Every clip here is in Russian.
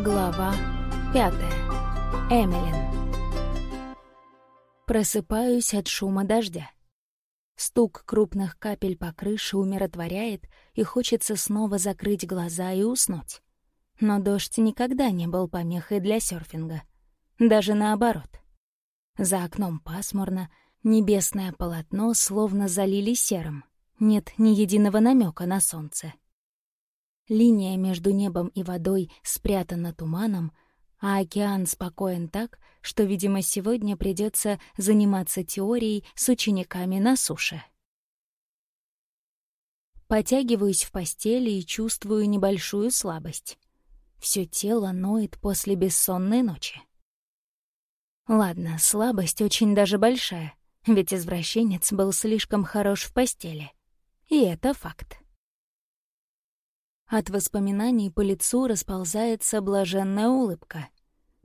Глава пятая. Эмилин. Просыпаюсь от шума дождя. Стук крупных капель по крыше умиротворяет, и хочется снова закрыть глаза и уснуть. Но дождь никогда не был помехой для серфинга. Даже наоборот. За окном пасмурно, небесное полотно словно залили серым. Нет ни единого намека на солнце. Линия между небом и водой спрятана туманом, а океан спокоен так, что, видимо, сегодня придется заниматься теорией с учениками на суше. Потягиваюсь в постели и чувствую небольшую слабость. Все тело ноет после бессонной ночи. Ладно, слабость очень даже большая, ведь извращенец был слишком хорош в постели. И это факт. От воспоминаний по лицу расползается блаженная улыбка.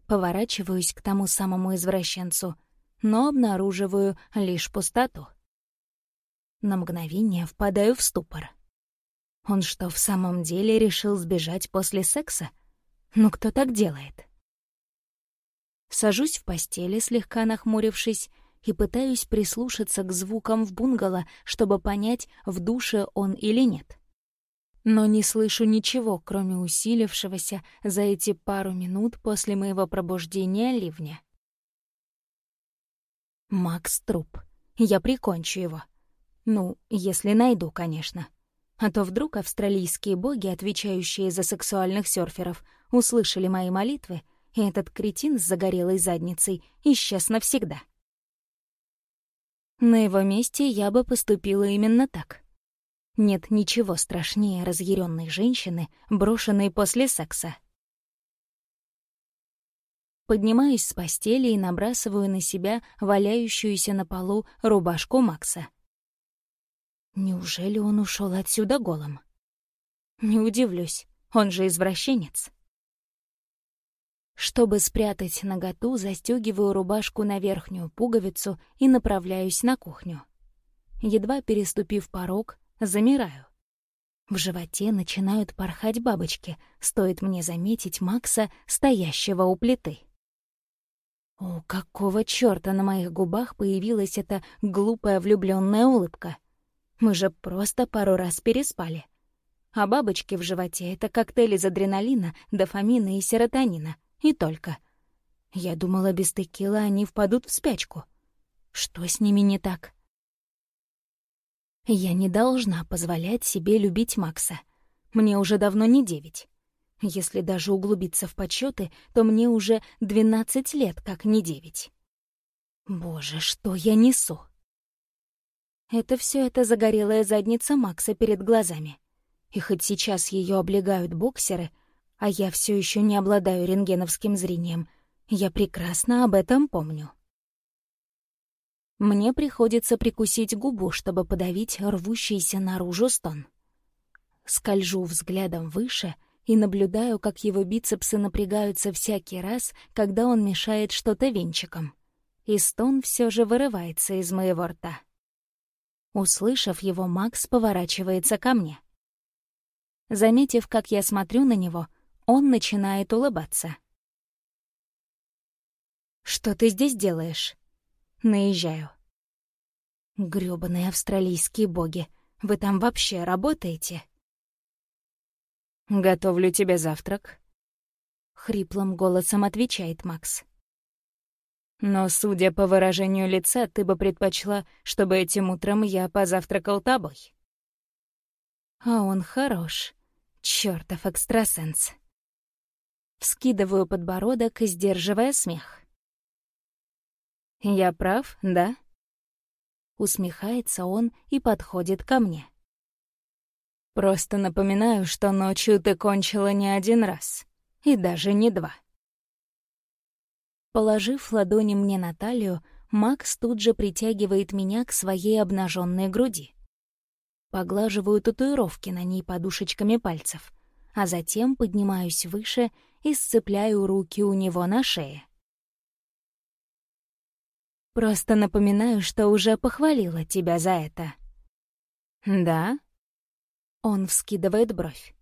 Поворачиваюсь к тому самому извращенцу, но обнаруживаю лишь пустоту. На мгновение впадаю в ступор. Он что, в самом деле решил сбежать после секса? Ну кто так делает? Сажусь в постели, слегка нахмурившись, и пытаюсь прислушаться к звукам в бунгало, чтобы понять, в душе он или нет но не слышу ничего, кроме усилившегося за эти пару минут после моего пробуждения ливня. Макс труп. Я прикончу его. Ну, если найду, конечно. А то вдруг австралийские боги, отвечающие за сексуальных серферов, услышали мои молитвы, и этот кретин с загорелой задницей исчез навсегда. На его месте я бы поступила именно так — нет ничего страшнее разъяренной женщины, брошенной после секса. Поднимаюсь с постели и набрасываю на себя валяющуюся на полу рубашку Макса. Неужели он ушел отсюда голым? Не удивлюсь, он же извращенец. Чтобы спрятать наготу, застегиваю рубашку на верхнюю пуговицу и направляюсь на кухню. Едва переступив порог, замираю. В животе начинают порхать бабочки, стоит мне заметить Макса, стоящего у плиты. О, какого чёрта на моих губах появилась эта глупая влюблённая улыбка? Мы же просто пару раз переспали. А бабочки в животе — это коктейль из адреналина, дофамина и серотонина. И только. Я думала, без текила они впадут в спячку. Что с ними не так? Я не должна позволять себе любить Макса. Мне уже давно не девять. Если даже углубиться в подсчеты, то мне уже двенадцать лет, как не девять. Боже, что я несу? Это все это загорелая задница Макса перед глазами. И хоть сейчас ее облегают боксеры, а я все еще не обладаю рентгеновским зрением, я прекрасно об этом помню. Мне приходится прикусить губу, чтобы подавить рвущийся наружу стон. Скольжу взглядом выше и наблюдаю, как его бицепсы напрягаются всякий раз, когда он мешает что-то венчиком. И стон все же вырывается из моего рта. Услышав его, Макс поворачивается ко мне. Заметив, как я смотрю на него, он начинает улыбаться. «Что ты здесь делаешь?» Наезжаю. Грёбаные австралийские боги, вы там вообще работаете? Готовлю тебе завтрак. Хриплым голосом отвечает Макс. Но, судя по выражению лица, ты бы предпочла, чтобы этим утром я позавтракал тобой. А он хорош. Чёртов экстрасенс. Вскидываю подбородок, сдерживая смех. «Я прав, да?» Усмехается он и подходит ко мне. «Просто напоминаю, что ночью ты кончила не один раз, и даже не два». Положив ладони мне на талию, Макс тут же притягивает меня к своей обнаженной груди. Поглаживаю татуировки на ней подушечками пальцев, а затем поднимаюсь выше и сцепляю руки у него на шее. Просто напоминаю, что уже похвалила тебя за это». «Да?» Он вскидывает бровь.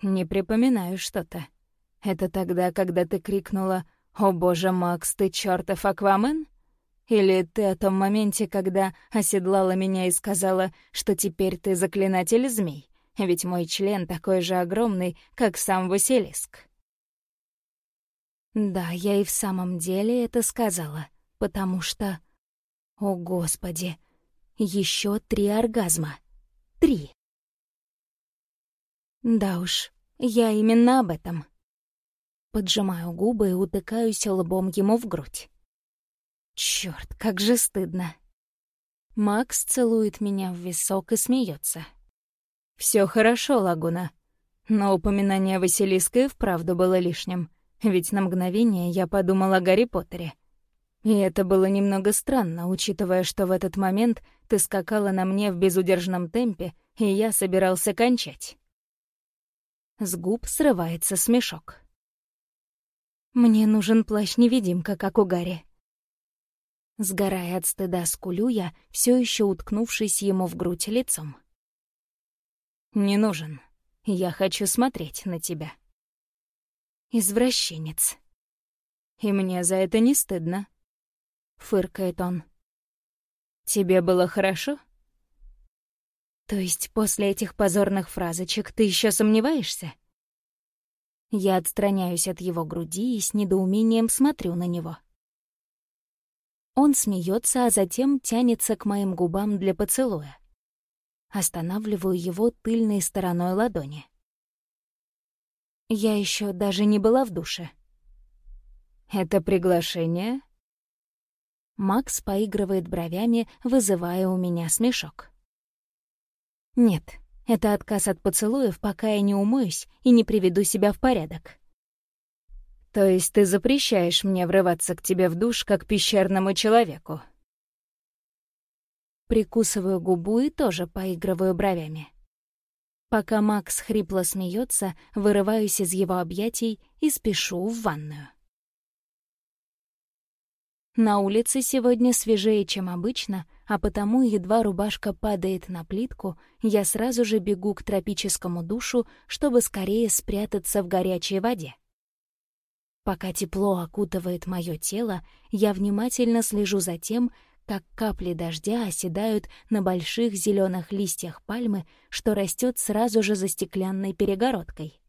«Не припоминаю что-то. Это тогда, когда ты крикнула «О боже, Макс, ты чертов Аквамен?» Или ты о том моменте, когда оседлала меня и сказала, что теперь ты заклинатель змей, ведь мой член такой же огромный, как сам Василиск? Да, я и в самом деле это сказала, потому что... О, Господи! Еще три оргазма. Три. Да уж, я именно об этом. Поджимаю губы и утыкаюсь лбом ему в грудь. Черт, как же стыдно. Макс целует меня в висок и смеется. Все хорошо, Лагуна. Но упоминание Василиска и вправду было лишним, ведь на мгновение я подумала о Гарри Поттере. И это было немного странно, учитывая, что в этот момент ты скакала на мне в безудержном темпе, и я собирался кончать. С губ срывается смешок. «Мне нужен плащ-невидимка, как у Гарри», Сгорая от стыда, скулю я, все еще уткнувшись ему в грудь лицом. «Не нужен. Я хочу смотреть на тебя». «Извращенец». «И мне за это не стыдно», — фыркает он. «Тебе было хорошо?» «То есть после этих позорных фразочек ты еще сомневаешься?» Я отстраняюсь от его груди и с недоумением смотрю на него. Он смеется, а затем тянется к моим губам для поцелуя. Останавливаю его тыльной стороной ладони. Я еще даже не была в душе. «Это приглашение?» Макс поигрывает бровями, вызывая у меня смешок. «Нет, это отказ от поцелуев, пока я не умоюсь и не приведу себя в порядок. То есть ты запрещаешь мне врываться к тебе в душ, как пещерному человеку?» Прикусываю губу и тоже поигрываю бровями. Пока Макс хрипло смеется, вырываюсь из его объятий и спешу в ванную. На улице сегодня свежее, чем обычно, а потому едва рубашка падает на плитку, я сразу же бегу к тропическому душу, чтобы скорее спрятаться в горячей воде. Пока тепло окутывает мое тело, я внимательно слежу за тем, как капли дождя оседают на больших зеленых листьях пальмы, что растет сразу же за стеклянной перегородкой.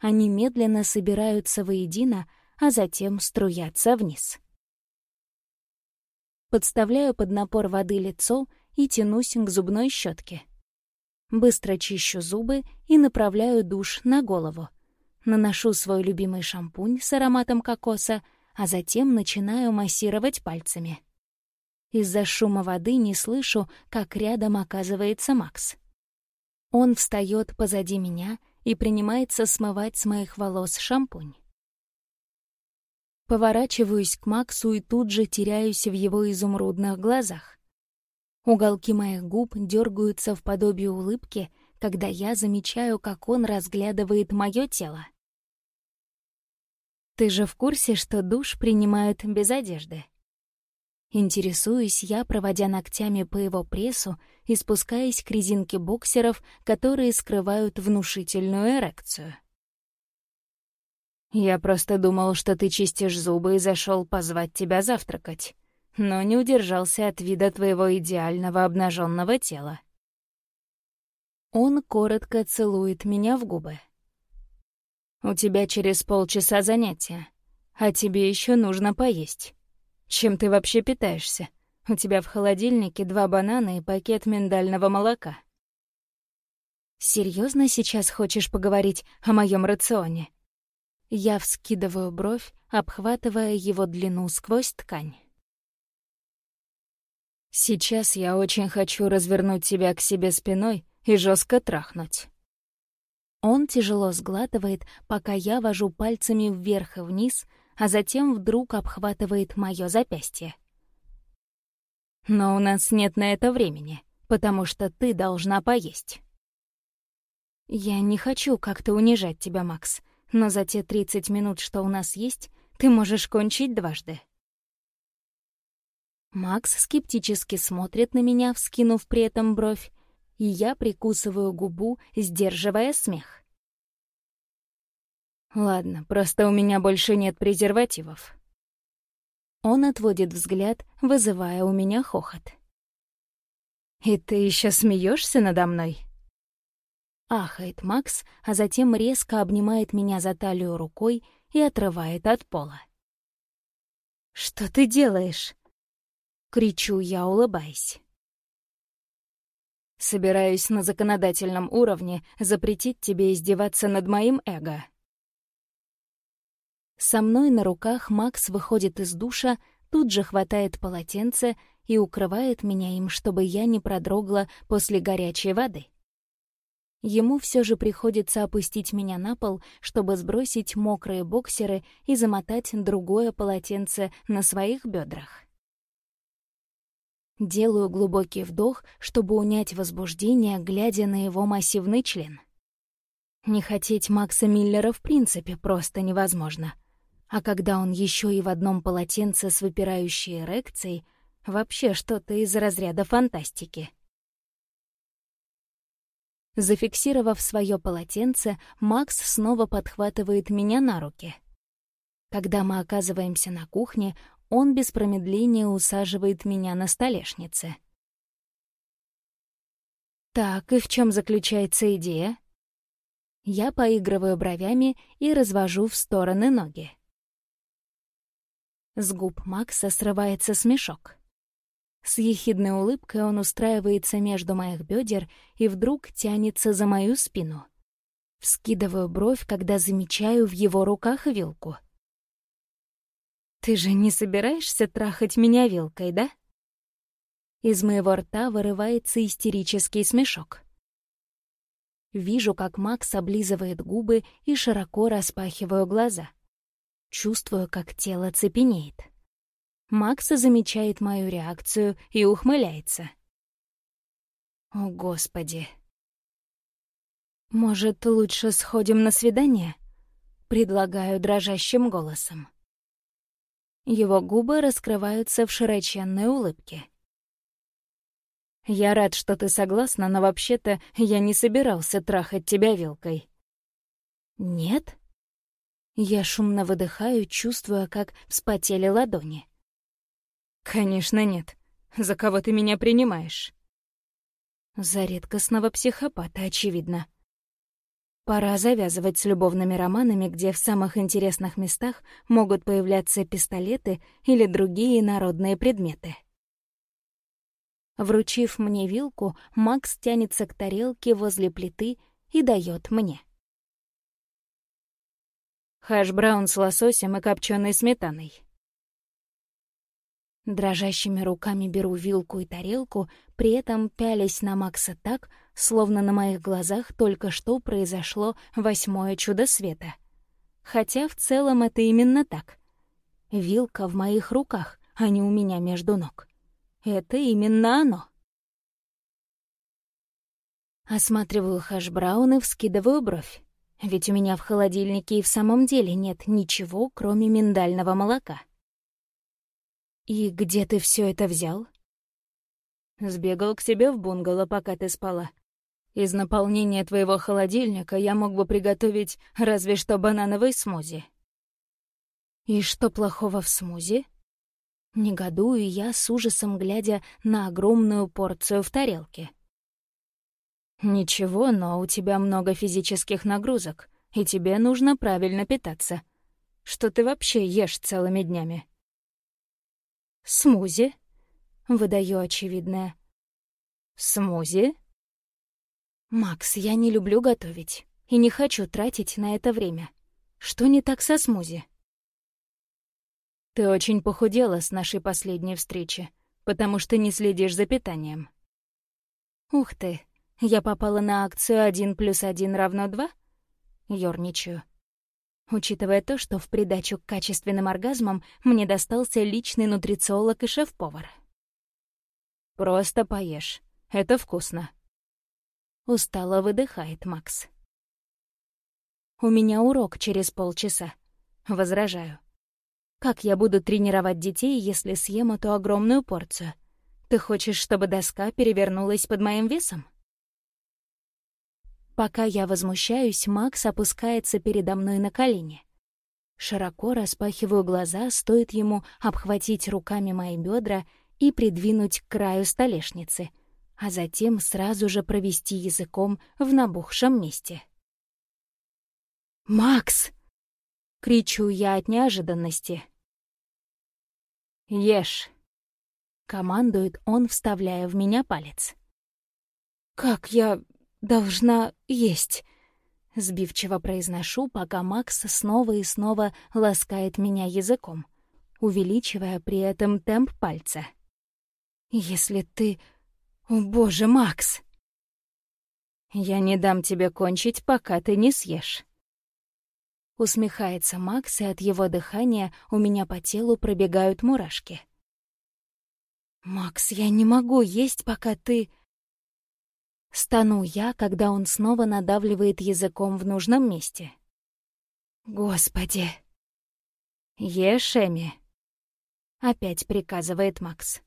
Они медленно собираются воедино, а затем струятся вниз. Подставляю под напор воды лицо и тянусь к зубной щетке. Быстро чищу зубы и направляю душ на голову — наношу свой любимый шампунь с ароматом кокоса, а затем начинаю массировать пальцами. Из-за шума воды не слышу, как рядом оказывается Макс. Он встает позади меня и принимается смывать с моих волос шампунь. Поворачиваюсь к Максу и тут же теряюсь в его изумрудных глазах. Уголки моих губ дергаются в подобие улыбки, когда я замечаю, как он разглядывает мое тело. Ты же в курсе, что душ принимают без одежды? Интересуюсь я, проводя ногтями по его прессу и спускаясь к резинке боксеров, которые скрывают внушительную эрекцию. Я просто думал, что ты чистишь зубы и зашел позвать тебя завтракать, но не удержался от вида твоего идеального обнаженного тела. Он коротко целует меня в губы. У тебя через полчаса занятия, а тебе еще нужно поесть. Чем ты вообще питаешься? У тебя в холодильнике два банана и пакет миндального молока. Серьезно сейчас хочешь поговорить о моем рационе? Я вскидываю бровь, обхватывая его длину сквозь ткань. Сейчас я очень хочу развернуть тебя к себе спиной и жестко трахнуть. Он тяжело сглатывает, пока я вожу пальцами вверх и вниз, а затем вдруг обхватывает мое запястье. «Но у нас нет на это времени, потому что ты должна поесть». «Я не хочу как-то унижать тебя, Макс, но за те 30 минут, что у нас есть, ты можешь кончить дважды». Макс скептически смотрит на меня, вскинув при этом бровь, и я прикусываю губу, сдерживая смех. Ладно, просто у меня больше нет презервативов. Он отводит взгляд, вызывая у меня хохот. «И ты еще смеешься надо мной?» Ахает Макс, а затем резко обнимает меня за талию рукой и отрывает от пола. «Что ты делаешь?» — кричу я, улыбаясь. «Собираюсь на законодательном уровне запретить тебе издеваться над моим эго». Со мной на руках Макс выходит из душа, тут же хватает полотенце и укрывает меня им, чтобы я не продрогла после горячей воды. Ему все же приходится опустить меня на пол, чтобы сбросить мокрые боксеры и замотать другое полотенце на своих бедрах. Делаю глубокий вдох, чтобы унять возбуждение, глядя на его массивный член. Не хотеть Макса Миллера в принципе просто невозможно. А когда он еще и в одном полотенце с выпирающей эрекцией, вообще что-то из разряда фантастики. Зафиксировав свое полотенце, Макс снова подхватывает меня на руки. Когда мы оказываемся на кухне, он без промедления усаживает меня на столешнице. Так, и в чем заключается идея? Я поигрываю бровями и развожу в стороны ноги. С губ Макса срывается смешок. С ехидной улыбкой он устраивается между моих бедер и вдруг тянется за мою спину. Вскидываю бровь, когда замечаю в его руках вилку. «Ты же не собираешься трахать меня вилкой, да?» Из моего рта вырывается истерический смешок. Вижу, как Макс облизывает губы и широко распахиваю глаза. Чувствую, как тело цепенеет. Макса замечает мою реакцию и ухмыляется. О, Господи. Может, лучше сходим на свидание? Предлагаю дрожащим голосом. Его губы раскрываются в широченной улыбке. «Я рад, что ты согласна, но вообще-то я не собирался трахать тебя вилкой». «Нет?» Я шумно выдыхаю, чувствуя, как вспотели ладони. «Конечно нет. За кого ты меня принимаешь?» «За редкостного психопата, очевидно. Пора завязывать с любовными романами, где в самых интересных местах могут появляться пистолеты или другие народные предметы». Вручив мне вилку, Макс тянется к тарелке возле плиты и дает мне. Хэш-браун с лососем и копченой сметаной. Дрожащими руками беру вилку и тарелку, при этом пялясь на Макса так, словно на моих глазах только что произошло восьмое чудо света. Хотя в целом это именно так. Вилка в моих руках, а не у меня между ног. Это именно оно. Осматриваю хэш-браун и вскидываю бровь. Ведь у меня в холодильнике и в самом деле нет ничего, кроме миндального молока. «И где ты все это взял?» «Сбегал к себе в бунгало, пока ты спала. Из наполнения твоего холодильника я мог бы приготовить разве что банановый смузи». «И что плохого в смузи?» Негодую я с ужасом, глядя на огромную порцию в тарелке. «Ничего, но у тебя много физических нагрузок, и тебе нужно правильно питаться. Что ты вообще ешь целыми днями?» «Смузи?» — выдаю очевидное. «Смузи?» «Макс, я не люблю готовить и не хочу тратить на это время. Что не так со смузи?» «Ты очень похудела с нашей последней встречи, потому что не следишь за питанием». «Ух ты, я попала на акцию «один плюс один равно два»?» Ёрничаю учитывая то, что в придачу к качественным оргазмам мне достался личный нутрициолог и шеф-повар. «Просто поешь. Это вкусно». Устало выдыхает Макс. «У меня урок через полчаса». Возражаю. «Как я буду тренировать детей, если съем эту огромную порцию? Ты хочешь, чтобы доска перевернулась под моим весом?» Пока я возмущаюсь, Макс опускается передо мной на колени. Широко распахиваю глаза, стоит ему обхватить руками мои бедра и придвинуть к краю столешницы, а затем сразу же провести языком в набухшем месте. «Макс!» — кричу я от неожиданности. «Ешь!» — командует он, вставляя в меня палец. «Как я должна есть?» Сбивчиво произношу, пока Макс снова и снова ласкает меня языком, увеличивая при этом темп пальца. «Если ты... О, боже, Макс!» «Я не дам тебе кончить, пока ты не съешь». Усмехается Макс, и от его дыхания у меня по телу пробегают мурашки. «Макс, я не могу есть, пока ты...» Стану я, когда он снова надавливает языком в нужном месте. «Господи!» «Ешь, Эми!» Опять приказывает Макс.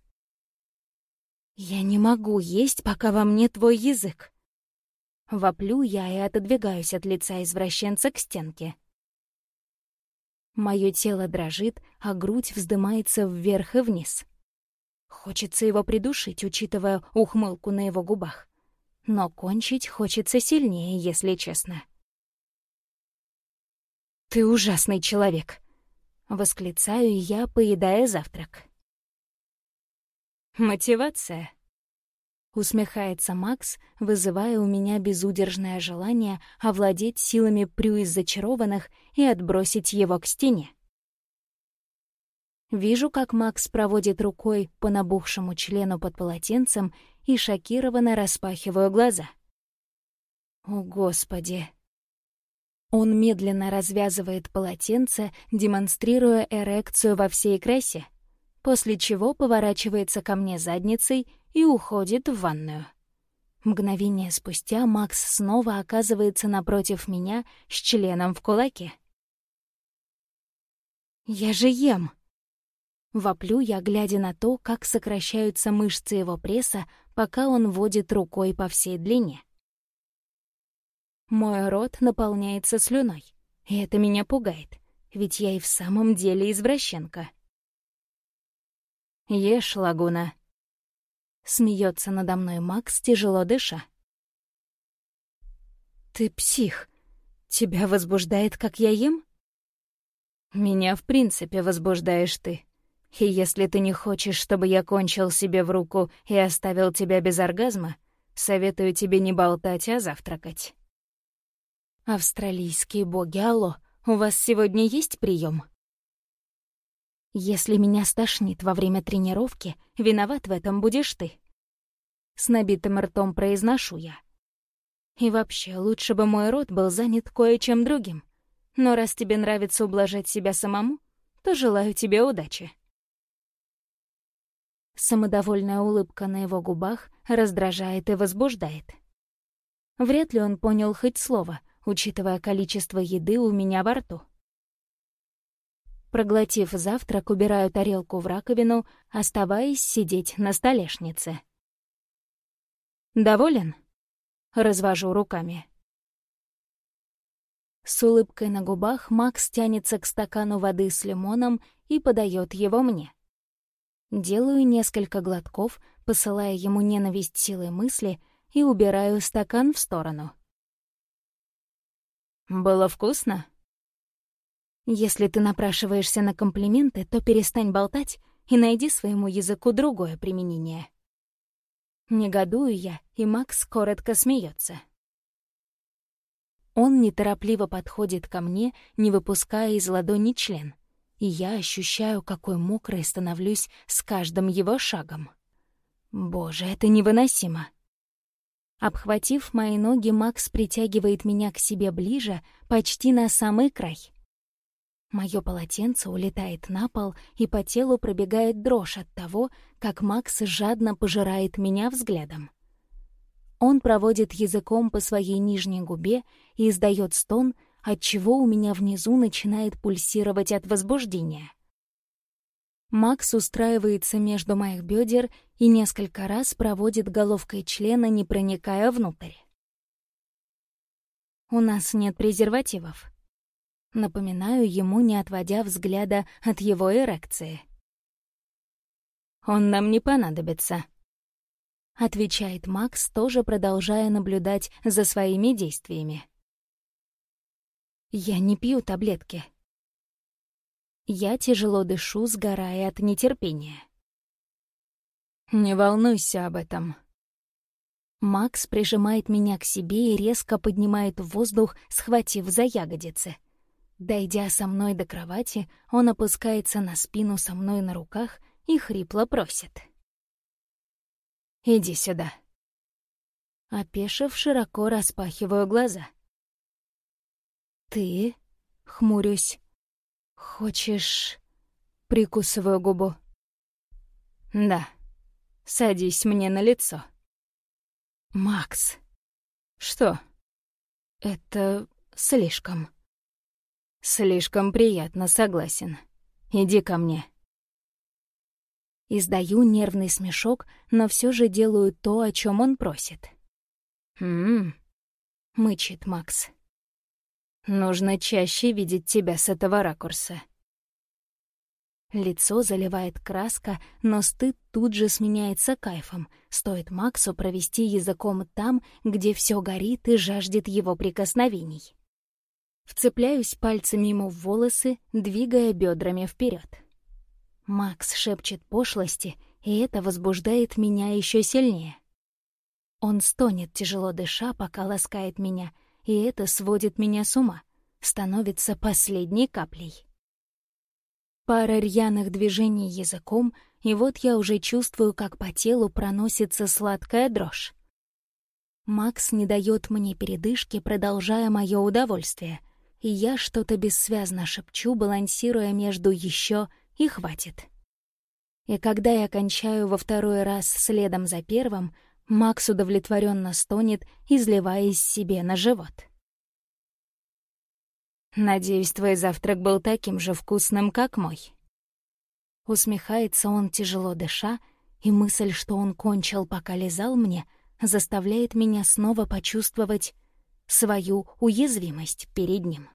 «Я не могу есть, пока во мне твой язык!» Воплю я и отодвигаюсь от лица извращенца к стенке. Моё тело дрожит, а грудь вздымается вверх и вниз. Хочется его придушить, учитывая ухмылку на его губах. Но кончить хочется сильнее, если честно. «Ты ужасный человек!» — восклицаю я, поедая завтрак. «Мотивация?» — усмехается Макс, вызывая у меня безудержное желание овладеть силами Прю из зачарованных и отбросить его к стене. Вижу, как Макс проводит рукой по набухшему члену под полотенцем и шокированно распахиваю глаза. О, Господи! Он медленно развязывает полотенце, демонстрируя эрекцию во всей красе, после чего поворачивается ко мне задницей и уходит в ванную. Мгновение спустя Макс снова оказывается напротив меня с членом в кулаке. «Я же ем!» Воплю я, глядя на то, как сокращаются мышцы его пресса, пока он водит рукой по всей длине. Мой рот наполняется слюной, и это меня пугает, ведь я и в самом деле извращенка. «Ешь, лагуна», — смеется надо мной Макс, тяжело дыша. «Ты псих. Тебя возбуждает, как я ем?» «Меня в принципе возбуждаешь ты», и если ты не хочешь, чтобы я кончил себе в руку и оставил тебя без оргазма, советую тебе не болтать, а завтракать. Австралийские боги, алло, у вас сегодня есть прием? Если меня стошнит во время тренировки, виноват в этом будешь ты. С набитым ртом произношу я. И вообще, лучше бы мой рот был занят кое-чем другим. Но раз тебе нравится ублажать себя самому, то желаю тебе удачи. Самодовольная улыбка на его губах раздражает и возбуждает. Вряд ли он понял хоть слово, учитывая количество еды у меня во рту. Проглотив завтрак, убираю тарелку в раковину, оставаясь сидеть на столешнице. «Доволен?» — развожу руками. С улыбкой на губах Макс тянется к стакану воды с лимоном и подает его мне. Делаю несколько глотков, посылая ему ненависть силой мысли и убираю стакан в сторону. «Было вкусно?» «Если ты напрашиваешься на комплименты, то перестань болтать и найди своему языку другое применение». Негодую я, и Макс коротко смеется. Он неторопливо подходит ко мне, не выпуская из ладони член — и я ощущаю, какой мокрой становлюсь с каждым его шагом. Боже, это невыносимо. Обхватив мои ноги, Макс притягивает меня к себе ближе, почти на самый край. Моё полотенце улетает на пол, и по телу пробегает дрожь от того, как Макс жадно пожирает меня взглядом. Он проводит языком по своей нижней губе и издает стон, отчего у меня внизу начинает пульсировать от возбуждения. Макс устраивается между моих бедер и несколько раз проводит головкой члена, не проникая внутрь. У нас нет презервативов. Напоминаю ему, не отводя взгляда от его эрекции. «Он нам не понадобится», — отвечает Макс, тоже продолжая наблюдать за своими действиями. «Я не пью таблетки». Я тяжело дышу, сгорая от нетерпения. «Не волнуйся об этом», Макс прижимает меня к себе и резко поднимает в воздух, схватив за ягодицы. Дойдя со мной до кровати, он опускается на спину со мной на руках и хрипло просит. «Иди сюда». Опешив, широко распахиваю глаза. «Ты?» — хмурюсь. «Хочешь...» — прикусываю губу. «Да. Садись мне на лицо». «Макс». «Что?» «Это слишком». «Слишком приятно, согласен. Иди ко мне». Издаю нервный смешок, но все же делаю то, о чем он просит. «М-м-м», мычит Макс. «Нужно чаще видеть тебя с этого ракурса». Лицо заливает краска, но стыд тут же сменяется кайфом. Стоит Максу провести языком там, где все горит и жаждет его прикосновений. Вцепляюсь пальцами ему в волосы, двигая бедрами вперед. Макс шепчет пошлости, и это возбуждает меня еще сильнее. Он стонет, тяжело дыша, пока ласкает меня, и это сводит меня с ума, становится последней каплей. Пара рьяных движений языком, и вот я уже чувствую, как по телу проносится сладкая дрожь. Макс не дает мне передышки, продолжая мое удовольствие — и я что-то бессвязно шепчу, балансируя между еще и хватит. И когда я кончаю во второй раз следом за первым, Макс удовлетворенно стонет, изливаясь себе на живот. «Надеюсь, твой завтрак был таким же вкусным, как мой». Усмехается он, тяжело дыша, и мысль, что он кончил, пока лизал мне, заставляет меня снова почувствовать свою уязвимость перед ним.